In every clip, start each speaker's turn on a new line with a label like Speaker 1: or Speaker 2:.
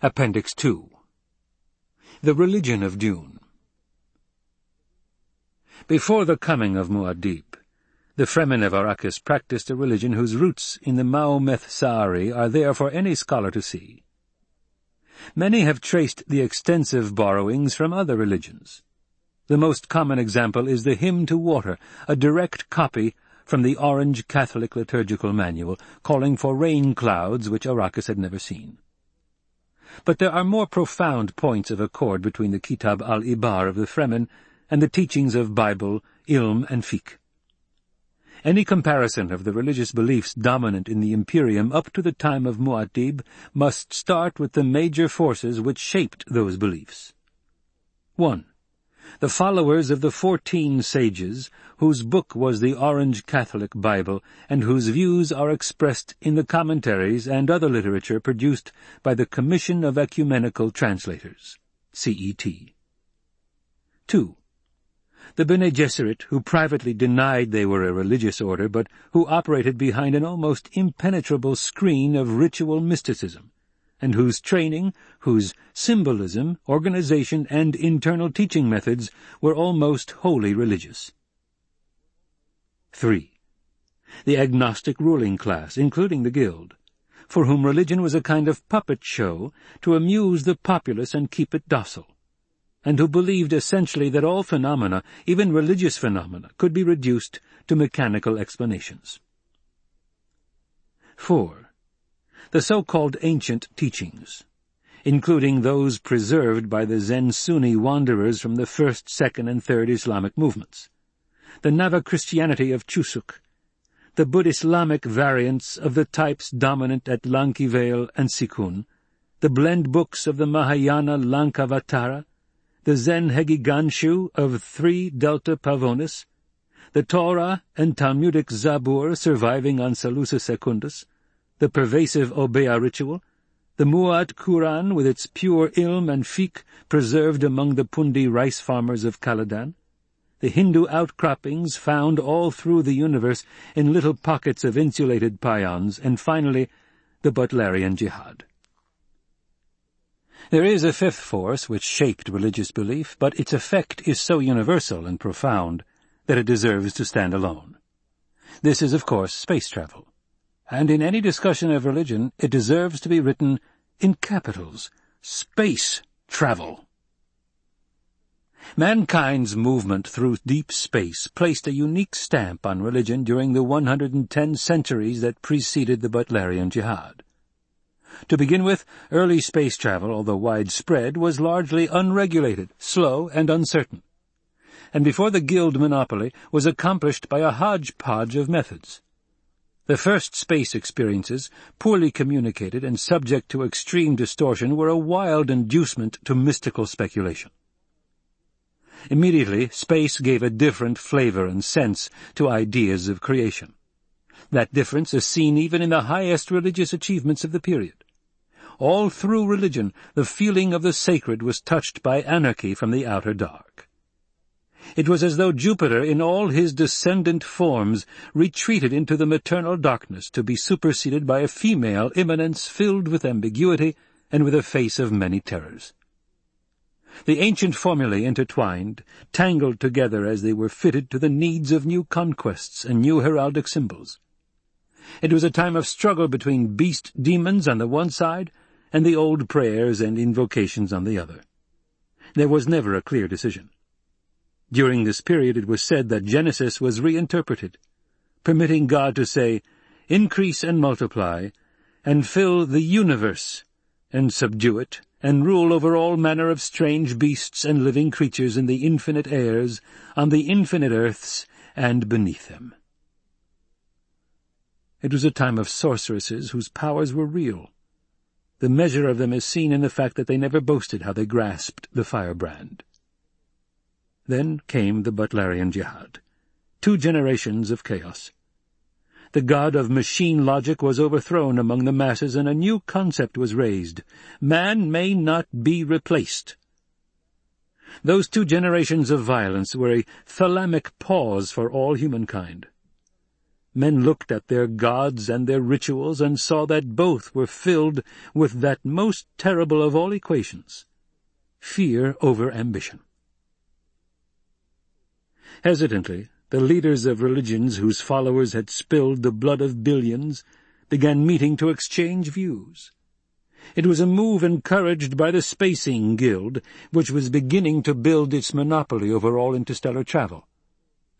Speaker 1: Appendix 2 The Religion of Dune Before the coming of Muad'Dib, the Fremen of Arrakis practiced a religion whose roots in the Maometh Sa'ari are there for any scholar to see. Many have traced the extensive borrowings from other religions. The most common example is the Hymn to Water, a direct copy from the Orange Catholic Liturgical Manual, calling for rain clouds which Arrakis had never seen. But there are more profound points of accord between the Kitab al-Ibar of the Fremen and the teachings of Bible, Ilm, and Fiqh. Any comparison of the religious beliefs dominant in the Imperium up to the time of Muad'Dib must start with the major forces which shaped those beliefs. 1. The followers of the fourteen sages, whose book was the Orange Catholic Bible, and whose views are expressed in the commentaries and other literature produced by the Commission of Ecumenical Translators, CET. 2 the Bene Gesserit, who privately denied they were a religious order, but who operated behind an almost impenetrable screen of ritual mysticism, and whose training, whose symbolism, organization, and internal teaching methods were almost wholly religious. 3. The agnostic ruling class, including the Guild, for whom religion was a kind of puppet show to amuse the populace and keep it docile and who believed essentially that all phenomena, even religious phenomena, could be reduced to mechanical explanations. 4. The so-called ancient teachings, including those preserved by the Zensunni wanderers from the first, second, and third Islamic movements, the Nava Christianity of Chusuk, the Buddhist-Islamic variants of the types dominant at Lankiveil and Sikun, the blend books of the Mahayana Lankavatara, the Zen Hekiganshu of three Delta Pavonis, the Torah and Talmudic Zabur surviving on Salusa Secundus, the pervasive Obeah ritual, the Muadh Quran with its pure ilm and fiqh preserved among the Pundi rice farmers of Caladan, the Hindu outcroppings found all through the universe in little pockets of insulated pyons, and finally, the Butlerian Jihad. There is a fifth force which shaped religious belief, but its effect is so universal and profound that it deserves to stand alone. This is, of course, space travel. And in any discussion of religion, it deserves to be written in capitals. Space travel. Mankind's movement through deep space placed a unique stamp on religion during the 110 centuries that preceded the Butlerian Jihad. To begin with, early space travel, although widespread, was largely unregulated, slow, and uncertain. And before the guild monopoly was accomplished by a hodgepodge of methods. The first space experiences, poorly communicated and subject to extreme distortion, were a wild inducement to mystical speculation. Immediately, space gave a different flavor and sense to ideas of creation. That difference is seen even in the highest religious achievements of the period. All through religion, the feeling of the sacred was touched by anarchy from the outer dark. It was as though Jupiter, in all his descendant forms, retreated into the maternal darkness to be superseded by a female immanence filled with ambiguity and with a face of many terrors. The ancient formulae intertwined, tangled together as they were fitted to the needs of new conquests and new heraldic symbols. It was a time of struggle between beast demons on the one side and the old prayers and invocations on the other. There was never a clear decision. During this period it was said that Genesis was reinterpreted, permitting God to say, Increase and multiply, and fill the universe, and subdue it, and rule over all manner of strange beasts and living creatures in the infinite airs, on the infinite earths, and beneath them. It was a time of sorceresses whose powers were real, the measure of them is seen in the fact that they never boasted how they grasped the firebrand. Then came the Butlerian Jihad. Two generations of chaos. The god of machine logic was overthrown among the masses and a new concept was raised. Man may not be replaced. Those two generations of violence were a thalamic pause for all humankind. men looked at their gods and their rituals and saw that both were filled with that most terrible of all equations, fear over ambition. Hesitantly, the leaders of religions whose followers had spilled the blood of billions began meeting to exchange views. It was a move encouraged by the Spacing Guild, which was beginning to build its monopoly over all interstellar travel,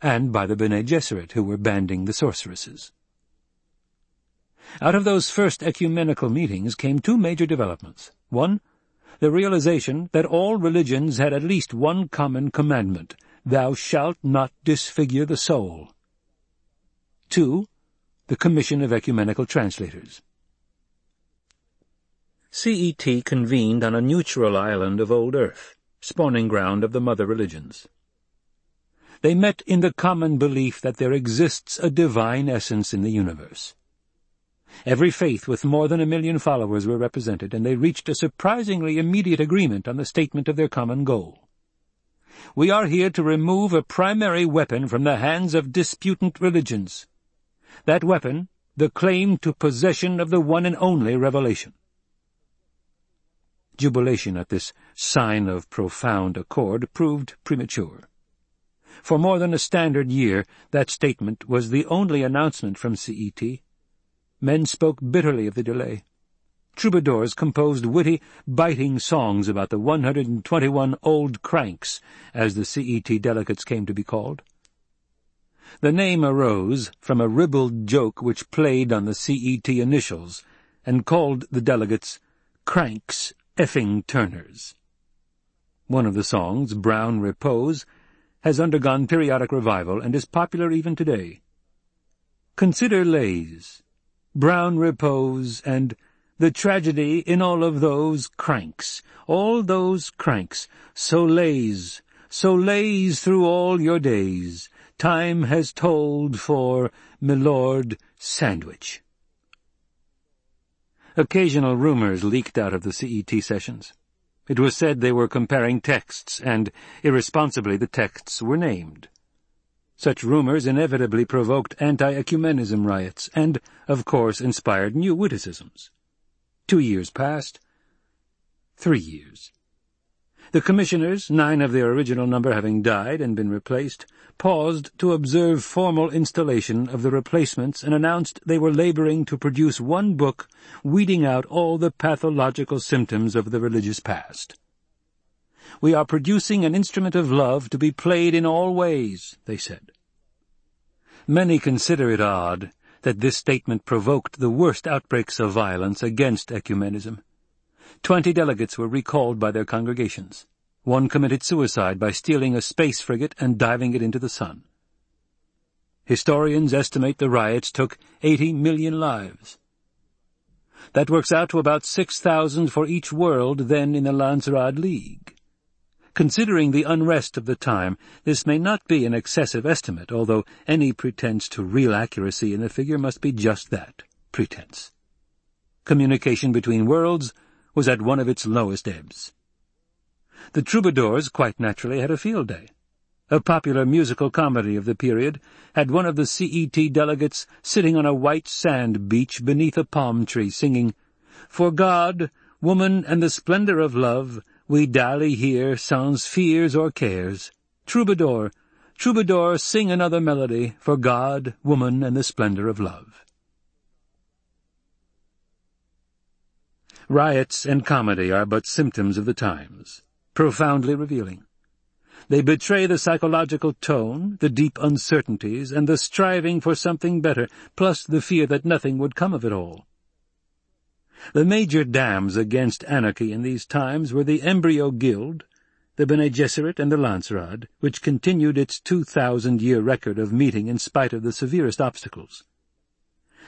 Speaker 1: and by the Bene Gesserit, who were banding the sorceresses. Out of those first ecumenical meetings came two major developments. One, the realization that all religions had at least one common commandment, Thou shalt not disfigure the soul. Two, the Commission of Ecumenical Translators. CET convened on a neutral island of old Earth, spawning ground of the mother religions. They met in the common belief that there exists a divine essence in the universe. Every faith with more than a million followers were represented, and they reached a surprisingly immediate agreement on the statement of their common goal. We are here to remove a primary weapon from the hands of disputant religions. That weapon, the claim to possession of the one and only revelation. Jubilation at this sign of profound accord proved premature. For more than a standard year, that statement was the only announcement from CET. Men spoke bitterly of the delay. Troubadours composed witty, biting songs about the 121 old cranks, as the CET delegates came to be called. The name arose from a ribald joke which played on the CET initials and called the delegates cranks effing Turners. One of the songs, Brown Repose, has undergone periodic revival and is popular even today. Consider Lays, Brown Repose, and the tragedy in all of those cranks, all those cranks, so lays, so lays through all your days, time has told for Milord Sandwich. Occasional rumors leaked out of the CET sessions. It was said they were comparing texts, and, irresponsibly, the texts were named. Such rumors inevitably provoked anti-ecumenism riots, and, of course, inspired new witticisms. Two years passed. Three years. The commissioners, nine of their original number having died and been replaced, paused to observe formal installation of the replacements and announced they were laboring to produce one book weeding out all the pathological symptoms of the religious past. We are producing an instrument of love to be played in all ways, they said. Many consider it odd that this statement provoked the worst outbreaks of violence against ecumenism. Twenty delegates were recalled by their congregations. One committed suicide by stealing a space frigate and diving it into the sun. Historians estimate the riots took 80 million lives. That works out to about 6,000 for each world then in the Landsraad League. Considering the unrest of the time, this may not be an excessive estimate, although any pretense to real accuracy in the figure must be just that, pretense. Communication between worlds was at one of its lowest ebbs. The troubadours, quite naturally, had a field day. A popular musical comedy of the period had one of the CET delegates sitting on a white sand beach beneath a palm tree singing, For God, woman, and the splendor of love, we dally here sans fears or cares. Troubadour, troubadour, sing another melody for God, woman, and the splendor of love. Riots and comedy are but symptoms of the times, profoundly revealing. They betray the psychological tone, the deep uncertainties, and the striving for something better, plus the fear that nothing would come of it all. The major dams against anarchy in these times were the Embryo Guild, the Bene Gesserit, and the Landsraad, which continued its two-thousand-year record of meeting in spite of the severest obstacles.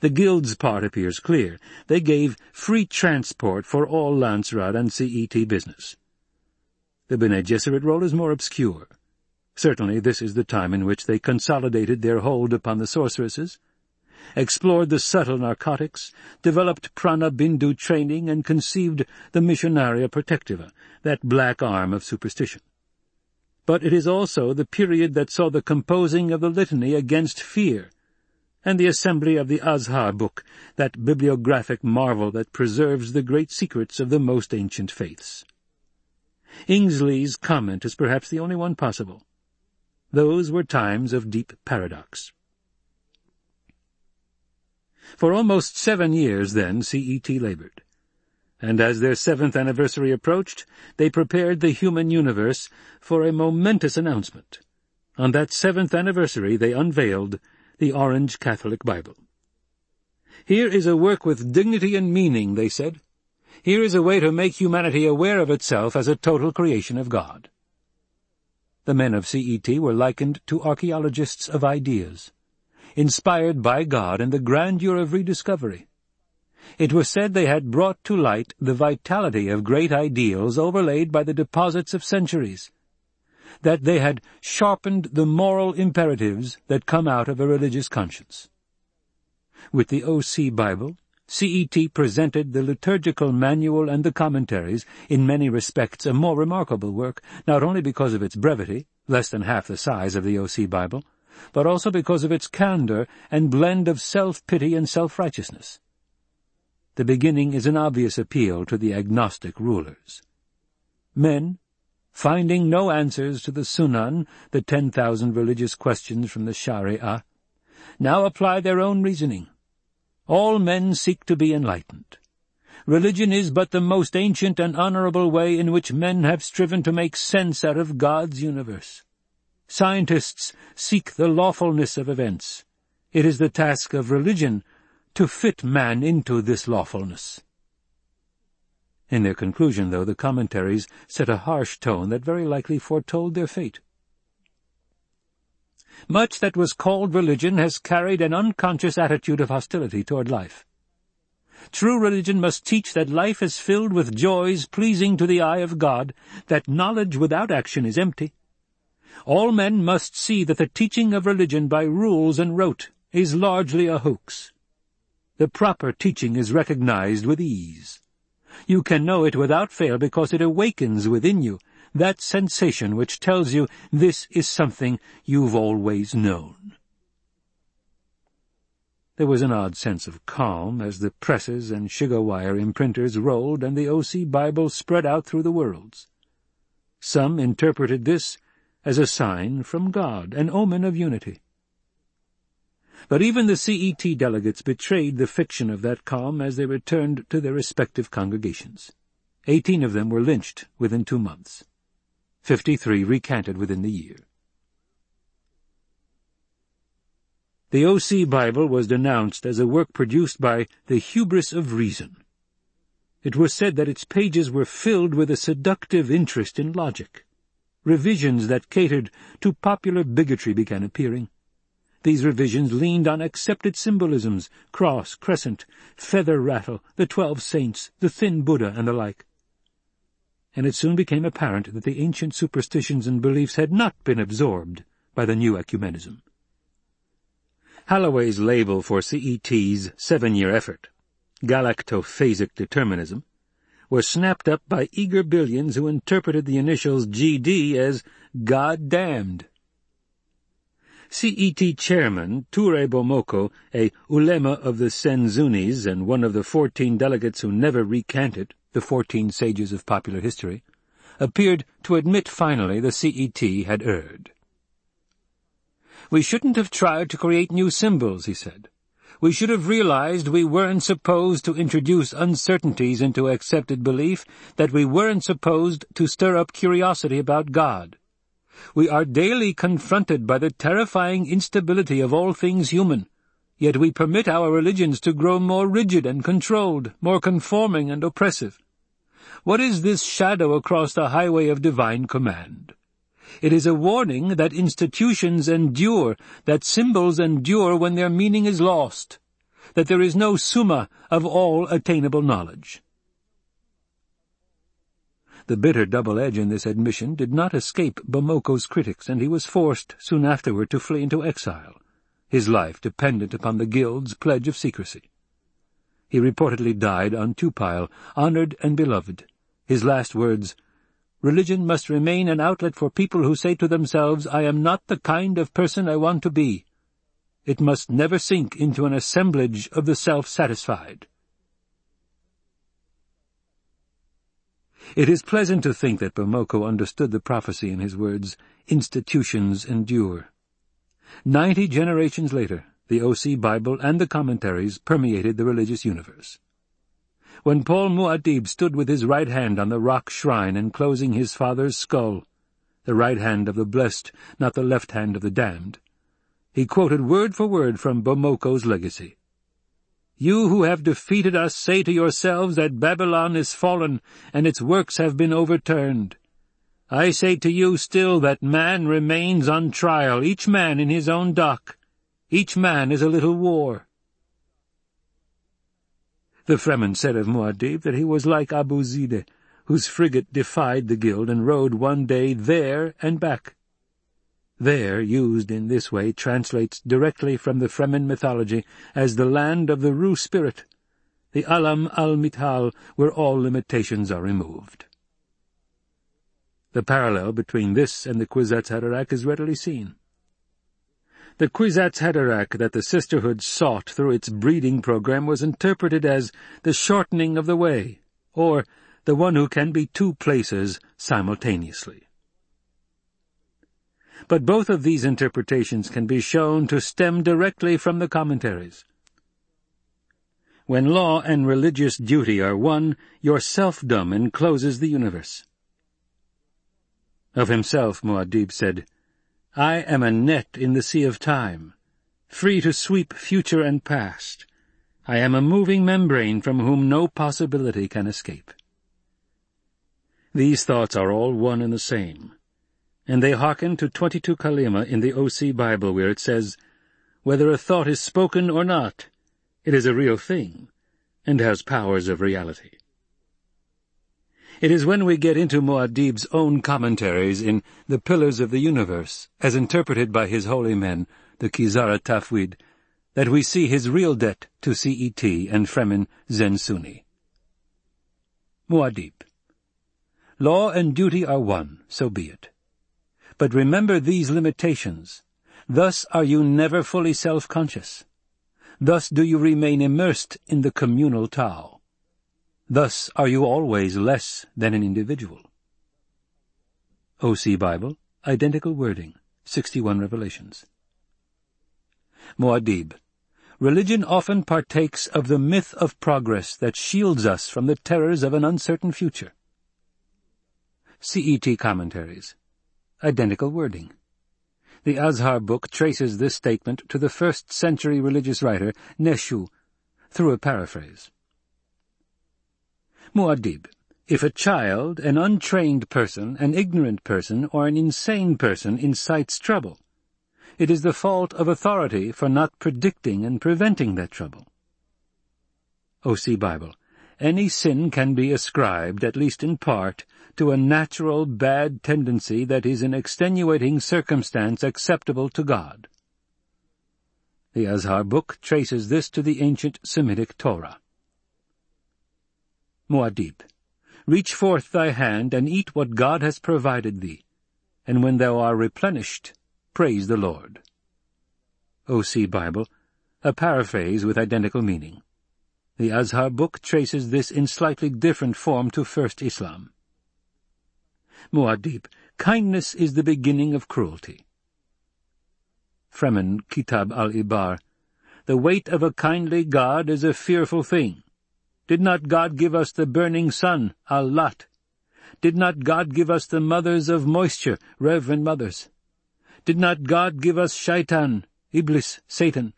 Speaker 1: The Guild's part appears clear. They gave free transport for all Landsraad and CET business. The Bene Gesserit role is more obscure. Certainly this is the time in which they consolidated their hold upon the sorceresses, explored the subtle narcotics, developed prana bindu training, and conceived the missionaria protectiva, that black arm of superstition. But it is also the period that saw the composing of the litany against fear, and the assembly of the Azhar book, that bibliographic marvel that preserves the great secrets of the most ancient faiths. Ingsley's comment is perhaps the only one possible. Those were times of deep paradox. For almost seven years, then, CET labored. And as their seventh anniversary approached, they prepared the human universe for a momentous announcement. On that seventh anniversary they unveiled the Orange Catholic Bible. Here is a work with dignity and meaning, they said. Here is a way to make humanity aware of itself as a total creation of God. The men of CET were likened to archaeologists of ideas, inspired by God in the grandeur of rediscovery. It was said they had brought to light the vitality of great ideals overlaid by the deposits of centuries, that they had sharpened the moral imperatives that come out of a religious conscience. With the O.C. Bible, CET presented the liturgical manual and the commentaries, in many respects a more remarkable work, not only because of its brevity, less than half the size of the O.C. Bible, but also because of its candor and blend of self-pity and self-righteousness. The beginning is an obvious appeal to the agnostic rulers. Men, finding no answers to the Sunan, the ten thousand religious questions from the Sharia, now apply their own reasoning. All men seek to be enlightened. Religion is but the most ancient and honorable way in which men have striven to make sense out of God's universe. Scientists seek the lawfulness of events. It is the task of religion to fit man into this lawfulness. In their conclusion, though, the commentaries set a harsh tone that very likely foretold their fate. Much that was called religion has carried an unconscious attitude of hostility toward life. True religion must teach that life is filled with joys pleasing to the eye of God, that knowledge without action is empty. All men must see that the teaching of religion by rules and rote is largely a hoax. The proper teaching is recognized with ease. You can know it without fail because it awakens within you that sensation which tells you this is something you've always known. There was an odd sense of calm as the presses and shigawire imprinters rolled and the O.C. Bible spread out through the worlds. Some interpreted this as a sign from God, an omen of unity. But even the CET delegates betrayed the fiction of that calm as they returned to their respective congregations. Eighteen of them were lynched within two months. Fifty-three recanted within the year. The O.C. Bible was denounced as a work produced by the hubris of reason. It was said that its pages were filled with a seductive interest in logic. Revisions that catered to popular bigotry began appearing. These revisions leaned on accepted symbolisms, cross, crescent, feather rattle, the twelve saints, the thin Buddha, and the like. And it soon became apparent that the ancient superstitions and beliefs had not been absorbed by the new ecumenism. Halloway's label for CET's seven-year effort, galactophasic determinism, was snapped up by eager billions who interpreted the initials GD as God damned. CET chairman Toure Bomoko, a ulema of the Zensunnis and one of the fourteen delegates who never recanted, the fourteen sages of popular history, appeared to admit finally the CET had erred. We shouldn't have tried to create new symbols, he said. We should have realized we weren't supposed to introduce uncertainties into accepted belief, that we weren't supposed to stir up curiosity about God we are daily confronted by the terrifying instability of all things human, yet we permit our religions to grow more rigid and controlled, more conforming and oppressive. What is this shadow across the highway of divine command? It is a warning that institutions endure, that symbols endure when their meaning is lost, that there is no summa of all attainable knowledge. The bitter double edge in this admission did not escape Bomoko's critics, and he was forced soon afterward to flee into exile, his life dependent upon the Guild's pledge of secrecy. He reportedly died on Tupile, honored and beloved. His last words, Religion must remain an outlet for people who say to themselves, I am not the kind of person I want to be. it must never sink into an assemblage of the self-satisfied. It is pleasant to think that Bomoko understood the prophecy in his words, institutions endure. Ninety generations later, the OC Bible and the commentaries permeated the religious universe. When Paul Muad'Dib stood with his right hand on the rock shrine enclosing his father's skull, the right hand of the blessed, not the left hand of the damned, he quoted word for word from Bomoko's legacy. You who have defeated us say to yourselves that Babylon is fallen, and its works have been overturned. I say to you still that man remains on trial, each man in his own dock. Each man is a little war. The Fremen said of Muad'Dib that he was like Abu Zide, whose frigate defied the guild and rode one day there and back. There, used in this way, translates directly from the Fremen mythology as the land of the Ruh spirit, the Alam al-Mithal, where all limitations are removed. The parallel between this and the Kwisatz Haderach is readily seen. The Kwisatz Haderach that the Sisterhood sought through its breeding program was interpreted as the shortening of the way, or the one who can be two places simultaneously but both of these interpretations can be shown to stem directly from the commentaries. When law and religious duty are one, your selfdom encloses the universe. Of himself, Muad'Dib said, I am a net in the sea of time, free to sweep future and past. I am a moving membrane from whom no possibility can escape. These thoughts are all one and the same and they hearken to 22 Kalima in the OC Bible where it says, Whether a thought is spoken or not, it is a real thing, and has powers of reality. It is when we get into Muad'Dib's own commentaries in The Pillars of the Universe, as interpreted by his holy men, the Kizara Tafwid, that we see his real debt to CET and Fremen Zensunni. Muad'Dib. Law and duty are one, so be it. But remember these limitations. Thus are you never fully self-conscious. Thus do you remain immersed in the communal Tao. Thus are you always less than an individual. O.C. Bible, identical wording, 61 Revelations. Muad'Dib. Religion often partakes of the myth of progress that shields us from the terrors of an uncertain future. CET Commentaries identical wording. The Azhar book traces this statement to the first-century religious writer Neshu through a paraphrase. Muad'Dib, if a child, an untrained person, an ignorant person, or an insane person incites trouble, it is the fault of authority for not predicting and preventing that trouble. O.C. Bible, any sin can be ascribed, at least in part, to a natural bad tendency that is an extenuating circumstance acceptable to God. The Azhar book traces this to the ancient Semitic Torah. Muad'Dib, reach forth thy hand and eat what God has provided thee, and when thou art replenished, praise the Lord. O.C. Bible, a paraphrase with identical meaning. The Azhar book traces this in slightly different form to First Islam. Muad'Dib, kindness is the beginning of cruelty. Fremen Kitab al-Ibar, the weight of a kindly God is a fearful thing. Did not God give us the burning sun, al-Lat? Did not God give us the mothers of moisture, reverend mothers? Did not God give us Shaitan, Iblis, Satan?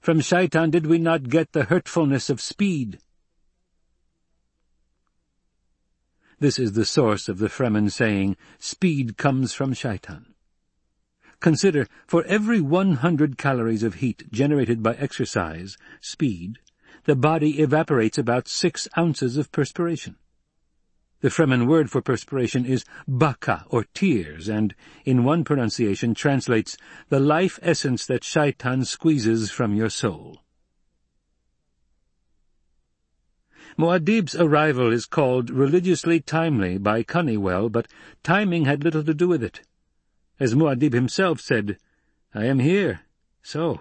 Speaker 1: From Shaitan did we not get the hurtfulness of speed? This is the source of the Fremen saying, speed comes from Shaitan. Consider, for every 100 calories of heat generated by exercise, speed, the body evaporates about six ounces of perspiration. The Fremen word for perspiration is bakka, or tears, and in one pronunciation translates the life essence that shaitan squeezes from your soul. Muad'Dib's arrival is called religiously timely by Koneywell, but timing had little to do with it. As Muad'Dib himself said, I am here, so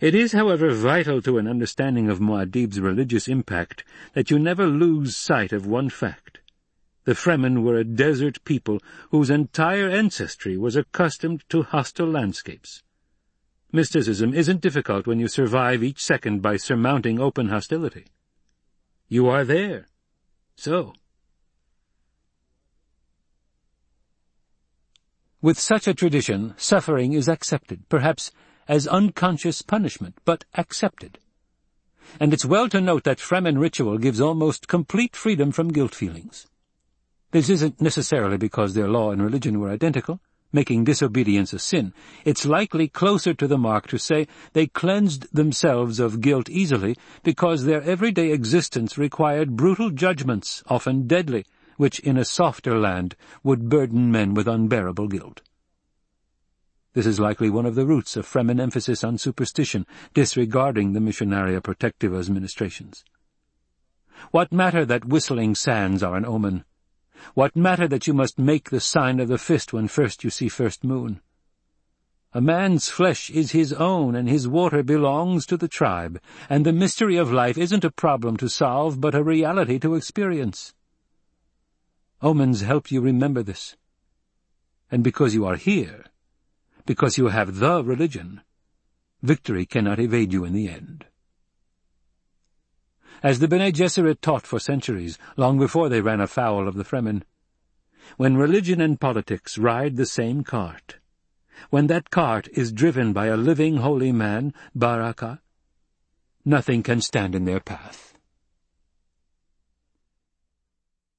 Speaker 1: It is, however, vital to an understanding of Muad'Dib's religious impact that you never lose sight of one fact. The Fremen were a desert people whose entire ancestry was accustomed to hostile landscapes. Mysticism isn't difficult when you survive each second by surmounting open hostility. You are there. So. With such a tradition, suffering is accepted, perhaps as unconscious punishment, but accepted. And it's well to note that Fremen ritual gives almost complete freedom from guilt feelings. This isn't necessarily because their law and religion were identical, making disobedience a sin. It's likely closer to the mark to say they cleansed themselves of guilt easily because their everyday existence required brutal judgments, often deadly, which in a softer land would burden men with unbearable guilt. This is likely one of the roots of Fremen emphasis on superstition, disregarding the Missionaria Protectiva's ministrations. What matter that whistling sands are an omen? What matter that you must make the sign of the fist when first you see first moon? A man's flesh is his own, and his water belongs to the tribe, and the mystery of life isn't a problem to solve, but a reality to experience. Omens help you remember this. And because you are here, because you have the religion, victory cannot evade you in the end. As the Bene Gesserit taught for centuries, long before they ran afoul of the Fremen, when religion and politics ride the same cart, when that cart is driven by a living holy man, Baraka, nothing can stand in their path.